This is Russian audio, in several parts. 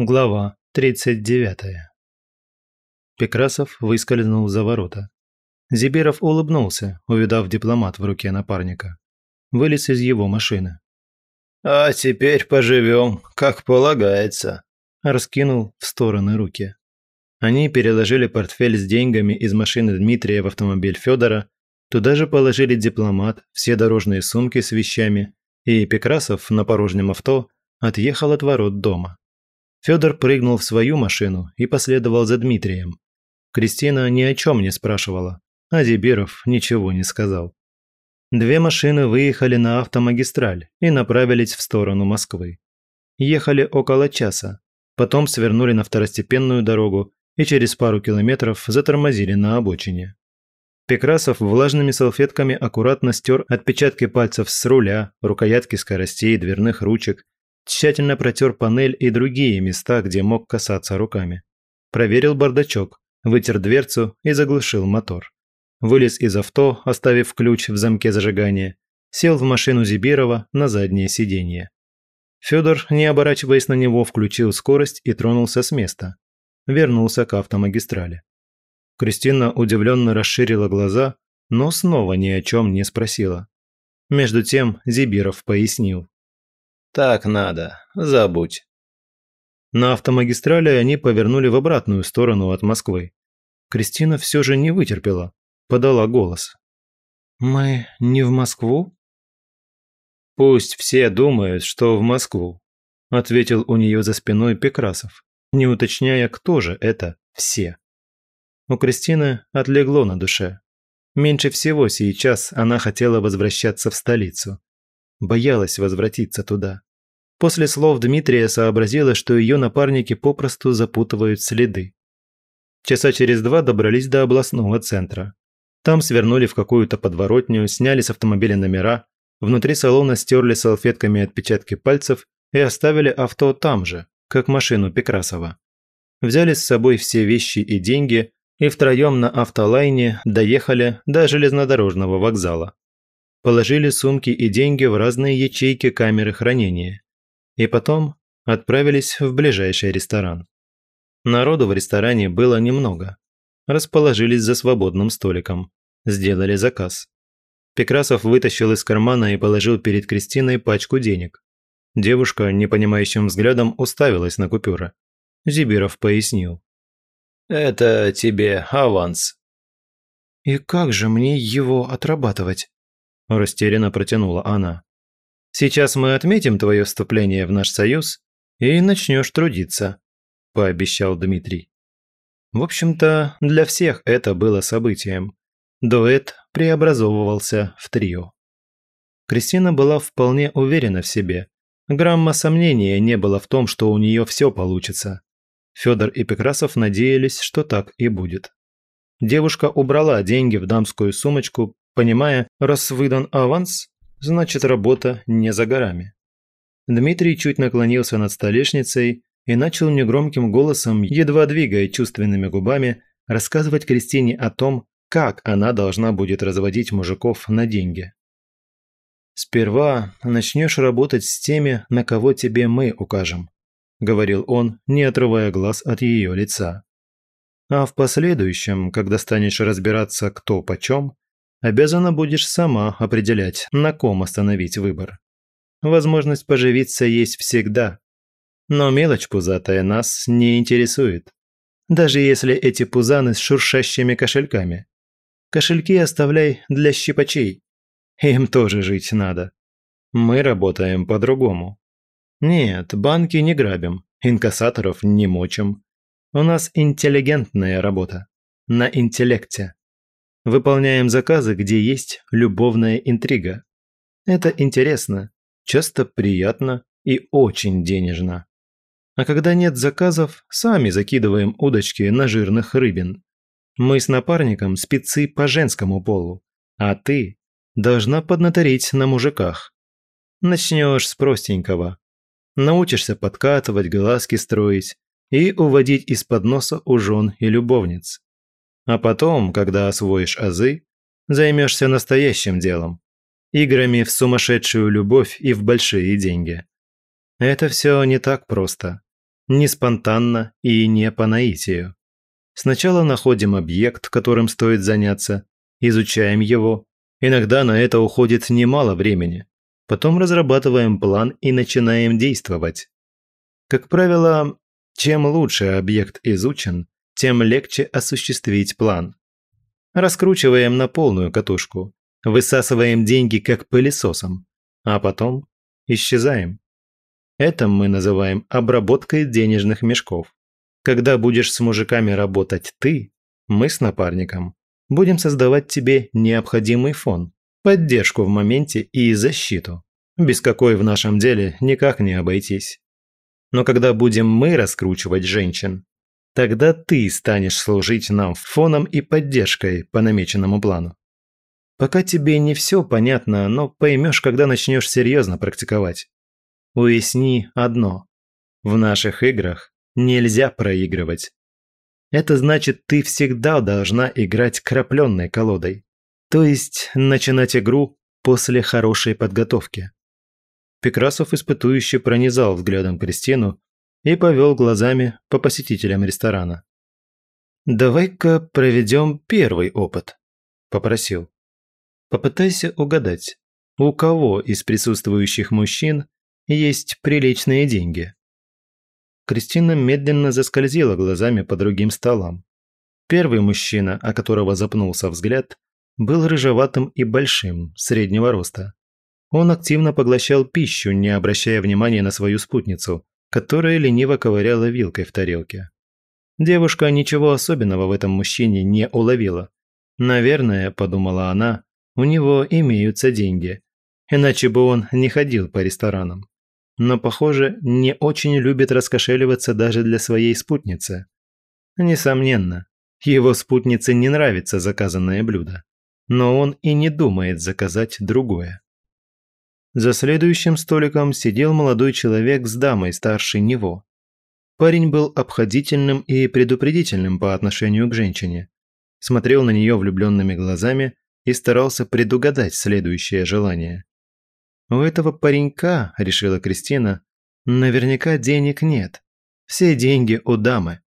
Глава 39. Пекрасов выскользнул за ворота. Зиберов улыбнулся, увидав дипломат в руке напарника. Вылез из его машины. «А теперь поживем, как полагается», – раскинул в стороны руки. Они переложили портфель с деньгами из машины Дмитрия в автомобиль Федора, туда же положили дипломат, все дорожные сумки с вещами, и Пекрасов на порожнем авто отъехал от ворот дома. Федор прыгнул в свою машину и последовал за Дмитрием. Кристина ни о чем не спрашивала, а Зибиров ничего не сказал. Две машины выехали на автомагистраль и направились в сторону Москвы. Ехали около часа, потом свернули на второстепенную дорогу и через пару километров затормозили на обочине. Пекрасов влажными салфетками аккуратно стер отпечатки пальцев с руля, рукоятки скоростей, дверных ручек Тщательно протер панель и другие места, где мог касаться руками. Проверил бардачок, вытер дверцу и заглушил мотор. Вылез из авто, оставив ключ в замке зажигания, сел в машину Зибирова на заднее сиденье. Федор, не оборачиваясь на него, включил скорость и тронулся с места. Вернулся к автомагистрали. Кристина удивленно расширила глаза, но снова ни о чем не спросила. Между тем Зибиров пояснил. Так надо, забудь. На автомагистрали они повернули в обратную сторону от Москвы. Кристина все же не вытерпела, подала голос. «Мы не в Москву?» «Пусть все думают, что в Москву», – ответил у нее за спиной Пекрасов, не уточняя, кто же это «все». У Кристины отлегло на душе. Меньше всего сейчас она хотела возвращаться в столицу боялась возвратиться туда. После слов Дмитрия сообразила, что ее напарники попросту запутывают следы. Часа через два добрались до областного центра. Там свернули в какую-то подворотню, сняли с автомобиля номера, внутри салона стерли салфетками отпечатки пальцев и оставили авто там же, как машину Пекрасова. Взяли с собой все вещи и деньги и втроем на автолайне доехали до железнодорожного вокзала положили сумки и деньги в разные ячейки камеры хранения. И потом отправились в ближайший ресторан. Народу в ресторане было немного. Расположились за свободным столиком. Сделали заказ. Пекрасов вытащил из кармана и положил перед Кристиной пачку денег. Девушка непонимающим взглядом уставилась на купюры. Зибиров пояснил. «Это тебе аванс». «И как же мне его отрабатывать?» – растерянно протянула она. «Сейчас мы отметим твое вступление в наш союз и начнешь трудиться», – пообещал Дмитрий. В общем-то, для всех это было событием. Дуэт преобразовывался в трио. Кристина была вполне уверена в себе. Грамма сомнения не было в том, что у нее все получится. Федор и Пекрасов надеялись, что так и будет. Девушка убрала деньги в дамскую сумочку, понимая, раз выдан аванс, значит работа не за горами. Дмитрий чуть наклонился над столешницей и начал негромким голосом, едва двигая чувственными губами, рассказывать Кристине о том, как она должна будет разводить мужиков на деньги. «Сперва начнешь работать с теми, на кого тебе мы укажем», – говорил он, не отрывая глаз от ее лица. «А в последующем, когда станешь разбираться кто почем, обязана будешь сама определять, на ком остановить выбор. Возможность поживиться есть всегда. Но мелочь пузатая нас не интересует. Даже если эти пузаны с шуршащими кошельками. Кошельки оставляй для щипачей. Им тоже жить надо. Мы работаем по-другому. Нет, банки не грабим, инкассаторов не мочим. У нас интеллигентная работа. На интеллекте. Выполняем заказы, где есть любовная интрига. Это интересно, часто приятно и очень денежно. А когда нет заказов, сами закидываем удочки на жирных рыбин. Мы с напарником спецы по женскому полу, а ты должна поднаторить на мужиках. Начнешь с простенького. Научишься подкатывать, глазки строить и уводить из-под носа у жен и любовниц. А потом, когда освоишь азы, займешься настоящим делом. Играми в сумасшедшую любовь и в большие деньги. Это все не так просто. Не спонтанно и не по наитию. Сначала находим объект, которым стоит заняться, изучаем его. Иногда на это уходит немало времени. Потом разрабатываем план и начинаем действовать. Как правило, чем лучше объект изучен, тем легче осуществить план. Раскручиваем на полную катушку, высасываем деньги как пылесосом, а потом исчезаем. Это мы называем обработкой денежных мешков. Когда будешь с мужиками работать ты, мы с напарником будем создавать тебе необходимый фон, поддержку в моменте и защиту, без какой в нашем деле никак не обойтись. Но когда будем мы раскручивать женщин, тогда ты станешь служить нам фоном и поддержкой по намеченному плану. Пока тебе не все понятно, но поймешь, когда начнешь серьезно практиковать. Уясни одно. В наших играх нельзя проигрывать. Это значит, ты всегда должна играть крапленной колодой. То есть начинать игру после хорошей подготовки. Пекрасов испытующе пронизал взглядом Кристину и повел глазами по посетителям ресторана. «Давай-ка проведем первый опыт», – попросил. «Попытайся угадать, у кого из присутствующих мужчин есть приличные деньги?» Кристина медленно заскользила глазами по другим столам. Первый мужчина, о которого запнулся взгляд, был рыжеватым и большим, среднего роста. Он активно поглощал пищу, не обращая внимания на свою спутницу, которая лениво ковыряла вилкой в тарелке. Девушка ничего особенного в этом мужчине не уловила. Наверное, подумала она, у него имеются деньги, иначе бы он не ходил по ресторанам но, похоже, не очень любит раскошеливаться даже для своей спутницы. Несомненно, его спутнице не нравится заказанное блюдо, но он и не думает заказать другое. За следующим столиком сидел молодой человек с дамой старше него. Парень был обходительным и предупредительным по отношению к женщине, смотрел на нее влюбленными глазами и старался предугадать следующее желание. У этого паренька, решила Кристина, наверняка денег нет. Все деньги у дамы.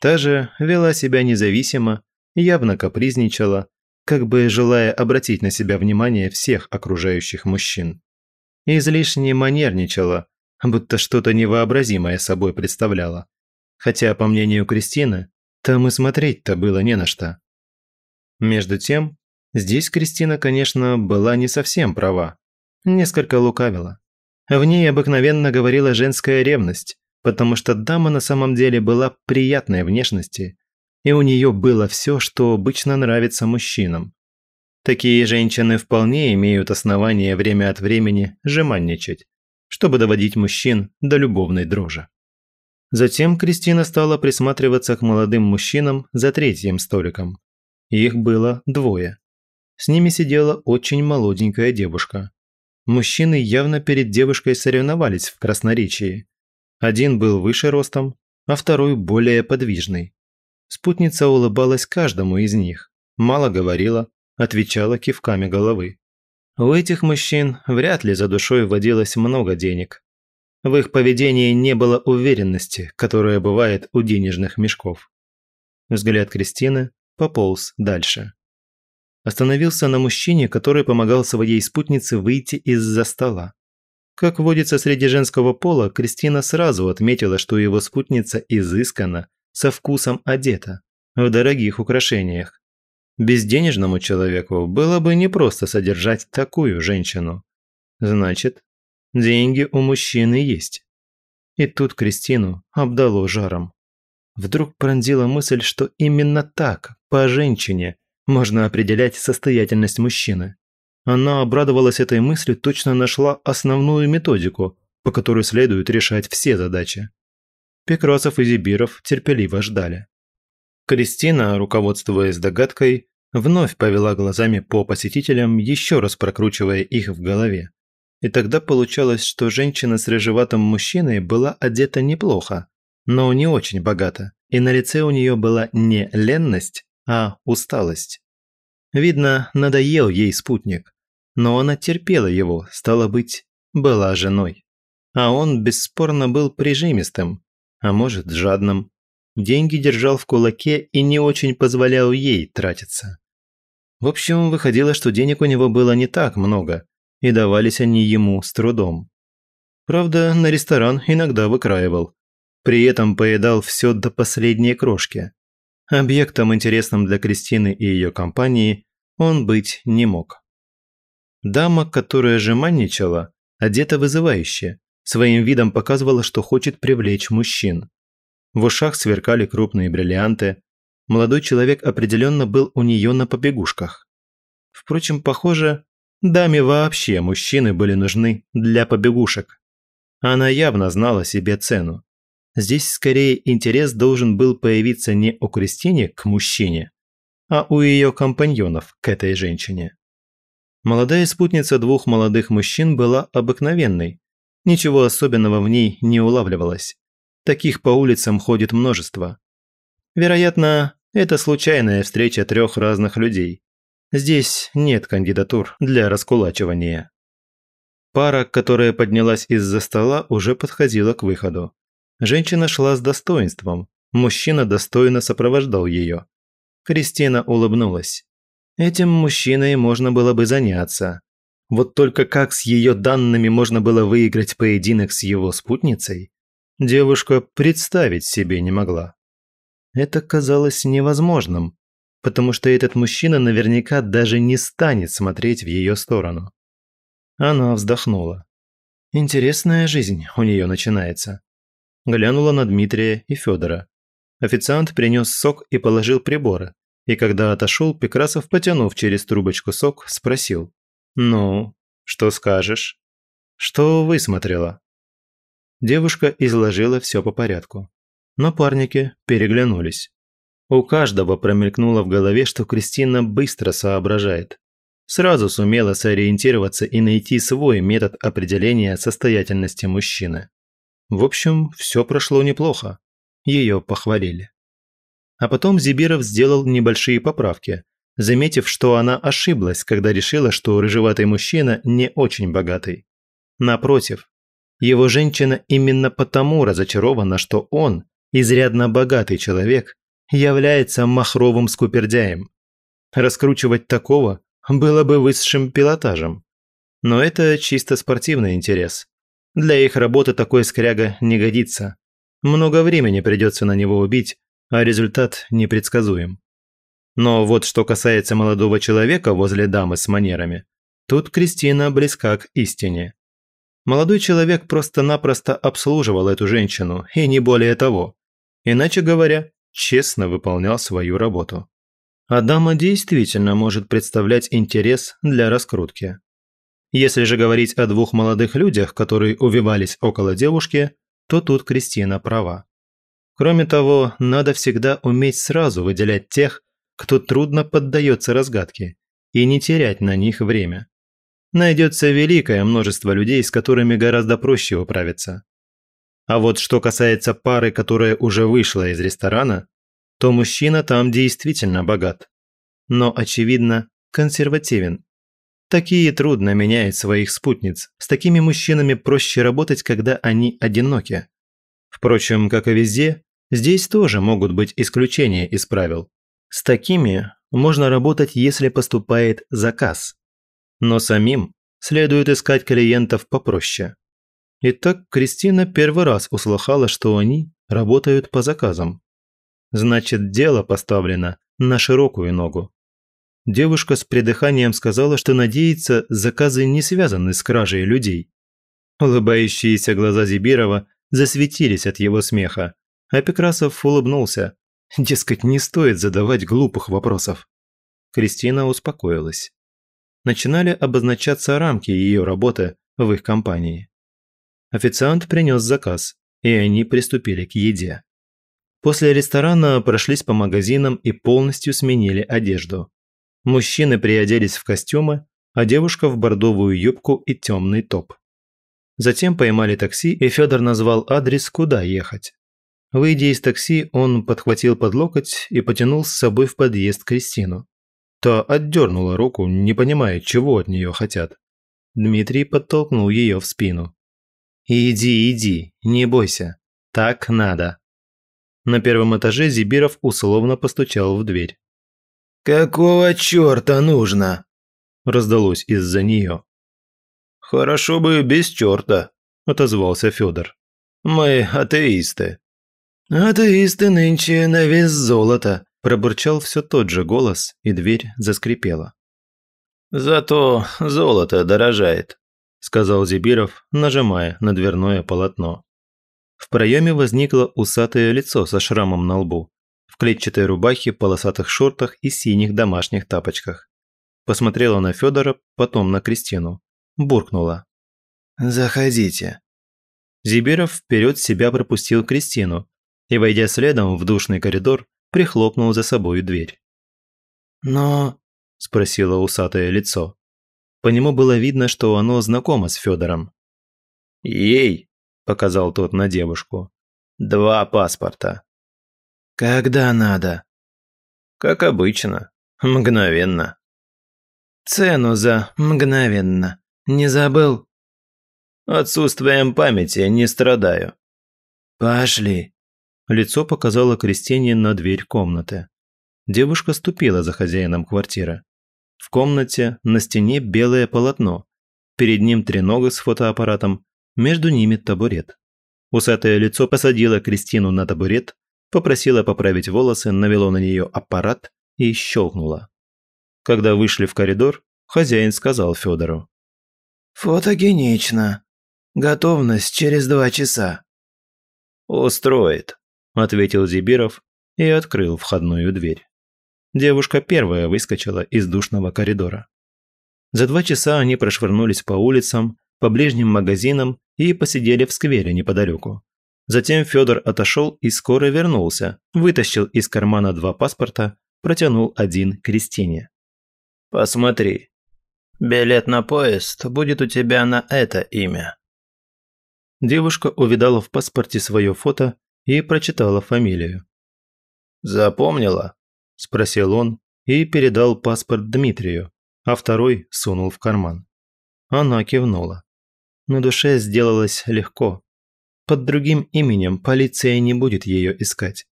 Та же вела себя независимо, явно капризничала, как бы желая обратить на себя внимание всех окружающих мужчин. Излишне манерничала, будто что-то невообразимое собой представляла. Хотя, по мнению Кристины, там и смотреть-то было не на что. Между тем, здесь Кристина, конечно, была не совсем права несколько лукавила. В ней обыкновенно говорила женская ревность, потому что дама на самом деле была приятной внешности, и у нее было все, что обычно нравится мужчинам. Такие женщины вполне имеют основания время от времени жеманничать, чтобы доводить мужчин до любовной дрожи. Затем Кристина стала присматриваться к молодым мужчинам за третьим столиком. Их было двое. С ними сидела очень молоденькая девушка. Мужчины явно перед девушкой соревновались в красноречии. Один был выше ростом, а второй более подвижный. Спутница улыбалась каждому из них, мало говорила, отвечала кивками головы. У этих мужчин вряд ли за душой водилось много денег. В их поведении не было уверенности, которая бывает у денежных мешков. Взгляд Кристины пополз дальше остановился на мужчине, который помогал своей спутнице выйти из-за стола. Как водится среди женского пола, Кристина сразу отметила, что его спутница изысканно, со вкусом одета, в дорогих украшениях. Безденежному человеку было бы непросто содержать такую женщину. Значит, деньги у мужчины есть. И тут Кристину обдало жаром. Вдруг пронзила мысль, что именно так, по женщине, можно определять состоятельность мужчины. Она обрадовалась этой мысли, точно нашла основную методику, по которой следует решать все задачи. Пекрасов и Зибиров терпеливо ждали. Кристина, руководствуясь догадкой, вновь повела глазами по посетителям, еще раз прокручивая их в голове. И тогда получалось, что женщина с рыжеватым мужчиной была одета неплохо, но не очень богато, и на лице у нее была не ленность, а усталость. Видно, надоел ей спутник, но она терпела его, стало быть, была женой. А он бесспорно был прижимистым, а может, жадным. Деньги держал в кулаке и не очень позволял ей тратиться. В общем, выходило, что денег у него было не так много, и давались они ему с трудом. Правда, на ресторан иногда выкраивал. При этом поедал все до последней крошки. Объектом, интересным для Кристины и ее компании, он быть не мог. Дама, которая же манничала, одета вызывающе, своим видом показывала, что хочет привлечь мужчин. В ушах сверкали крупные бриллианты. Молодой человек определенно был у нее на побегушках. Впрочем, похоже, даме вообще мужчины были нужны для побегушек. Она явно знала себе цену. Здесь скорее интерес должен был появиться не у Кристине к мужчине, а у ее компаньонов к этой женщине. Молодая спутница двух молодых мужчин была обыкновенной. Ничего особенного в ней не улавливалось. Таких по улицам ходит множество. Вероятно, это случайная встреча трех разных людей. Здесь нет кандидатур для раскулачивания. Пара, которая поднялась из-за стола, уже подходила к выходу. Женщина шла с достоинством, мужчина достойно сопровождал ее. Кристина улыбнулась. Этим мужчиной можно было бы заняться. Вот только как с ее данными можно было выиграть поединок с его спутницей, девушка представить себе не могла. Это казалось невозможным, потому что этот мужчина наверняка даже не станет смотреть в ее сторону. Она вздохнула. Интересная жизнь у нее начинается глянула на Дмитрия и Федора. Официант принес сок и положил приборы. И когда отошел, Пекрасов, потянув через трубочку сок, спросил. «Ну, что скажешь? Что высмотрела?» Девушка изложила все по порядку. Напарники переглянулись. У каждого промелькнуло в голове, что Кристина быстро соображает. Сразу сумела сориентироваться и найти свой метод определения состоятельности мужчины. В общем, все прошло неплохо. Ее похвалили. А потом Зибиров сделал небольшие поправки, заметив, что она ошиблась, когда решила, что рыжеватый мужчина не очень богатый. Напротив, его женщина именно потому разочарована, что он, изрядно богатый человек, является махровым скупердяем. Раскручивать такого было бы высшим пилотажем. Но это чисто спортивный интерес. Для их работы такой скряга не годится. Много времени придется на него убить, а результат непредсказуем. Но вот что касается молодого человека возле дамы с манерами, тут Кристина близка к истине. Молодой человек просто-напросто обслуживал эту женщину, и не более того. Иначе говоря, честно выполнял свою работу. А дама действительно может представлять интерес для раскрутки. Если же говорить о двух молодых людях, которые увивались около девушки, то тут Кристина права. Кроме того, надо всегда уметь сразу выделять тех, кто трудно поддается разгадке, и не терять на них время. Найдется великое множество людей, с которыми гораздо проще управиться. А вот что касается пары, которая уже вышла из ресторана, то мужчина там действительно богат. Но, очевидно, консервативен Такие трудно меняют своих спутниц. С такими мужчинами проще работать, когда они одиноки. Впрочем, как и везде, здесь тоже могут быть исключения из правил. С такими можно работать, если поступает заказ. Но самим следует искать клиентов попроще. Итак, Кристина первый раз услыхала, что они работают по заказам. Значит, дело поставлено на широкую ногу. Девушка с придыханием сказала, что надеется, заказы не связаны с кражей людей. Улыбающиеся глаза Зибирова засветились от его смеха, а Пекрасов улыбнулся. Дескать, не стоит задавать глупых вопросов. Кристина успокоилась. Начинали обозначаться рамки ее работы в их компании. Официант принес заказ, и они приступили к еде. После ресторана прошлись по магазинам и полностью сменили одежду. Мужчины приоделись в костюмы, а девушка в бордовую юбку и темный топ. Затем поймали такси, и Федор назвал адрес, куда ехать. Выйдя из такси, он подхватил под локоть и потянул с собой в подъезд Кристину. Та отдернула руку, не понимая, чего от нее хотят. Дмитрий подтолкнул ее в спину. «Иди, иди, не бойся. Так надо. На первом этаже Зибиров условно постучал в дверь. «Какого черта нужно?» раздалось из-за нее. «Хорошо бы без черта», – отозвался Федор. «Мы атеисты». «Атеисты нынче на вес золота», – пробурчал все тот же голос, и дверь заскрипела. «Зато золото дорожает», – сказал Зибиров, нажимая на дверное полотно. В проеме возникло усатое лицо со шрамом на лбу, в клетчатой рубахе, полосатых шортах и синих домашних тапочках. Посмотрела на Федора, потом на Кристину. Буркнула. «Заходите». Зиберов вперед себя пропустил Кристину и, войдя следом в душный коридор, прихлопнул за собой дверь. «Но...» – спросило усатое лицо. По нему было видно, что оно знакомо с Федором. «Ей!» – показал тот на девушку. «Два паспорта». «Когда надо?» «Как обычно. Мгновенно». «Цену за мгновенно. Не забыл?» «Отсутствием памяти не страдаю». «Пошли». Лицо показало Кристине на дверь комнаты. Девушка ступила за хозяином квартиры. В комнате на стене белое полотно. Перед ним тренога с фотоаппаратом, между ними табурет. Усатое лицо посадило Кристину на табурет, попросила поправить волосы, навело на нее аппарат и щелкнула. Когда вышли в коридор, хозяин сказал Федору. «Фотогенично. Готовность через два часа». «Устроит», – ответил Зибиров и открыл входную дверь. Девушка первая выскочила из душного коридора. За два часа они прошвырнулись по улицам, по ближним магазинам и посидели в сквере неподалеку. Затем Федор отошел и скоро вернулся, вытащил из кармана два паспорта, протянул один Кристине. Посмотри. Билет на поезд будет у тебя на это имя». Девушка увидала в паспорте свое фото и прочитала фамилию. «Запомнила?» – спросил он и передал паспорт Дмитрию, а второй сунул в карман. Она кивнула. На душе сделалось легко. Под другим именем полиция не будет ее искать.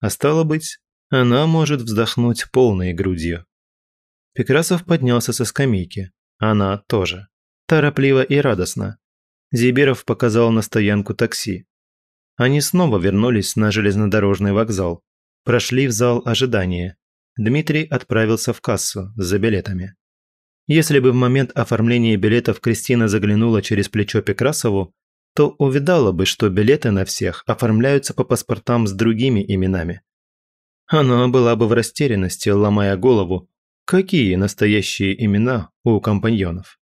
А стало быть, она может вздохнуть полной грудью. Пекрасов поднялся со скамейки. Она тоже. Торопливо и радостно. Зибиров показал на стоянку такси. Они снова вернулись на железнодорожный вокзал. Прошли в зал ожидания. Дмитрий отправился в кассу за билетами. Если бы в момент оформления билетов Кристина заглянула через плечо Пекрасову, то увидала бы, что билеты на всех оформляются по паспортам с другими именами. Она была бы в растерянности, ломая голову, Какие настоящие имена у компаньонов?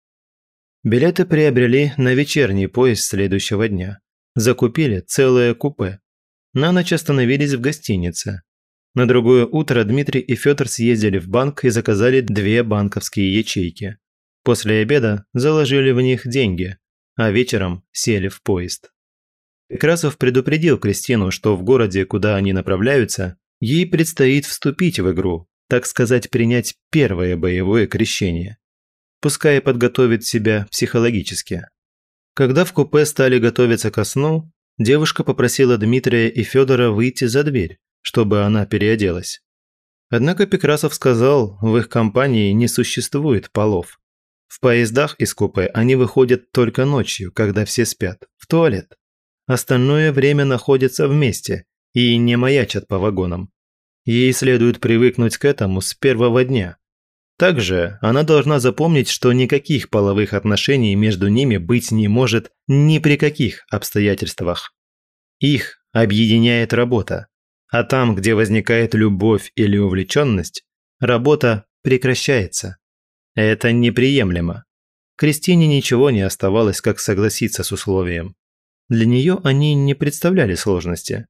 Билеты приобрели на вечерний поезд следующего дня. Закупили целое купе. На ночь остановились в гостинице. На другое утро Дмитрий и Федор съездили в банк и заказали две банковские ячейки. После обеда заложили в них деньги, а вечером сели в поезд. Красов предупредил Кристину, что в городе, куда они направляются, ей предстоит вступить в игру, так сказать, принять первое боевое крещение. Пускай подготовит себя психологически. Когда в купе стали готовиться ко сну, девушка попросила Дмитрия и Федора выйти за дверь, чтобы она переоделась. Однако Пекрасов сказал, в их компании не существует полов. В поездах из купе они выходят только ночью, когда все спят, в туалет. Остальное время находятся вместе и не маячат по вагонам. Ей следует привыкнуть к этому с первого дня. Также она должна запомнить, что никаких половых отношений между ними быть не может ни при каких обстоятельствах. Их объединяет работа. А там, где возникает любовь или увлеченность, работа прекращается. Это неприемлемо. Кристине ничего не оставалось, как согласиться с условием. Для нее они не представляли сложности.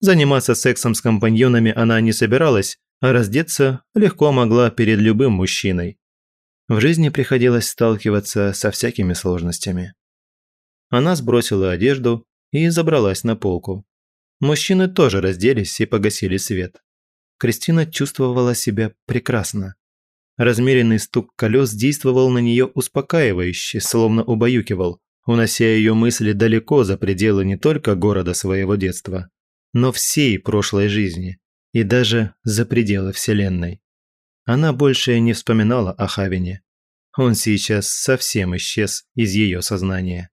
Заниматься сексом с компаньонами она не собиралась, раздеться легко могла перед любым мужчиной. В жизни приходилось сталкиваться со всякими сложностями. Она сбросила одежду и забралась на полку. Мужчины тоже разделись и погасили свет. Кристина чувствовала себя прекрасно. Размеренный стук колес действовал на нее успокаивающе, словно убаюкивал, унося ее мысли далеко за пределы не только города своего детства, но всей прошлой жизни и даже за пределы Вселенной. Она больше не вспоминала о Хавине. Он сейчас совсем исчез из ее сознания.